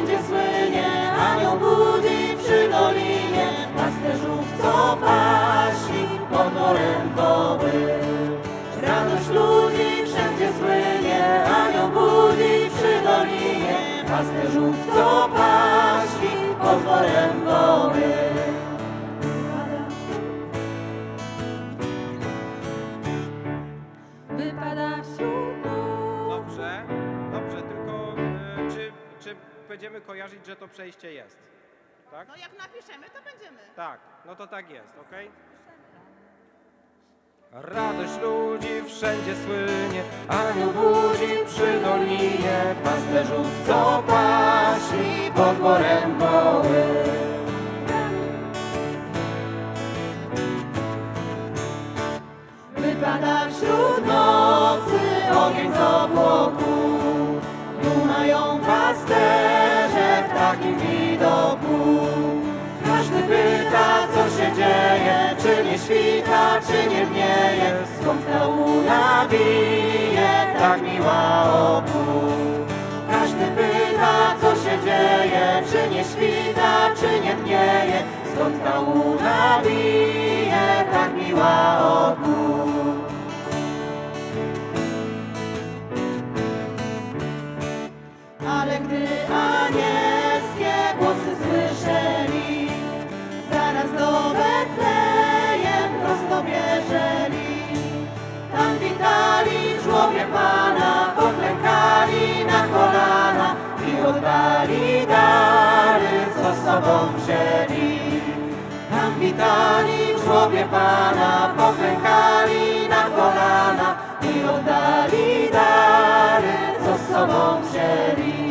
wszędzie słynie, anioł budi przy dolinie, pasterzów co pasi pod morem doby. Radość ludzi wszędzie słynie, anioł budi przy dolinie, pasterzów co pasi pod morem doby. Wypada będziemy kojarzyć, że to przejście jest? Tak? No jak napiszemy, to będziemy. Tak, no to tak jest, ok? Radość ludzi wszędzie słynie, Anioł budzi przy dolinie pasterzów, co paśli pod worem woły. Wypada wśród nocy ogień z obłoku, Każdy pyta, co się dzieje, czy nie świta, czy nie dnieje, skąd ta łuna bije, tak miła oku. Każdy pyta, co się dzieje, czy nie świta, czy nie dnieje, skąd ta łuna bije, tak miła oku. Wzięli. Tam witali w Pana, poklękali na kolana i oddali dary, co z sobą wzięli.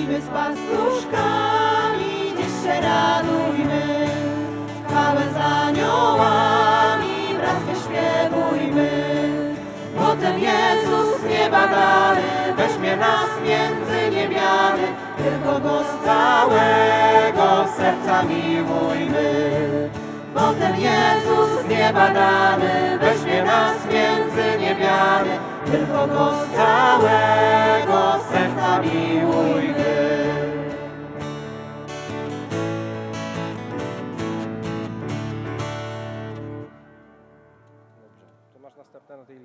I my z pastuszkami dziś się radujmy, chwałę z aniołami wraz wyśpiewujmy. Potem Jezus z nieba dany weźmie nas między niebiany, tylko Go z całego serca miłujmy. Potem Jezus z nieba dany weźmie nas między niebiany, tylko Go z całego serca miłujmy. Dobrze, to masz następne na tej liście.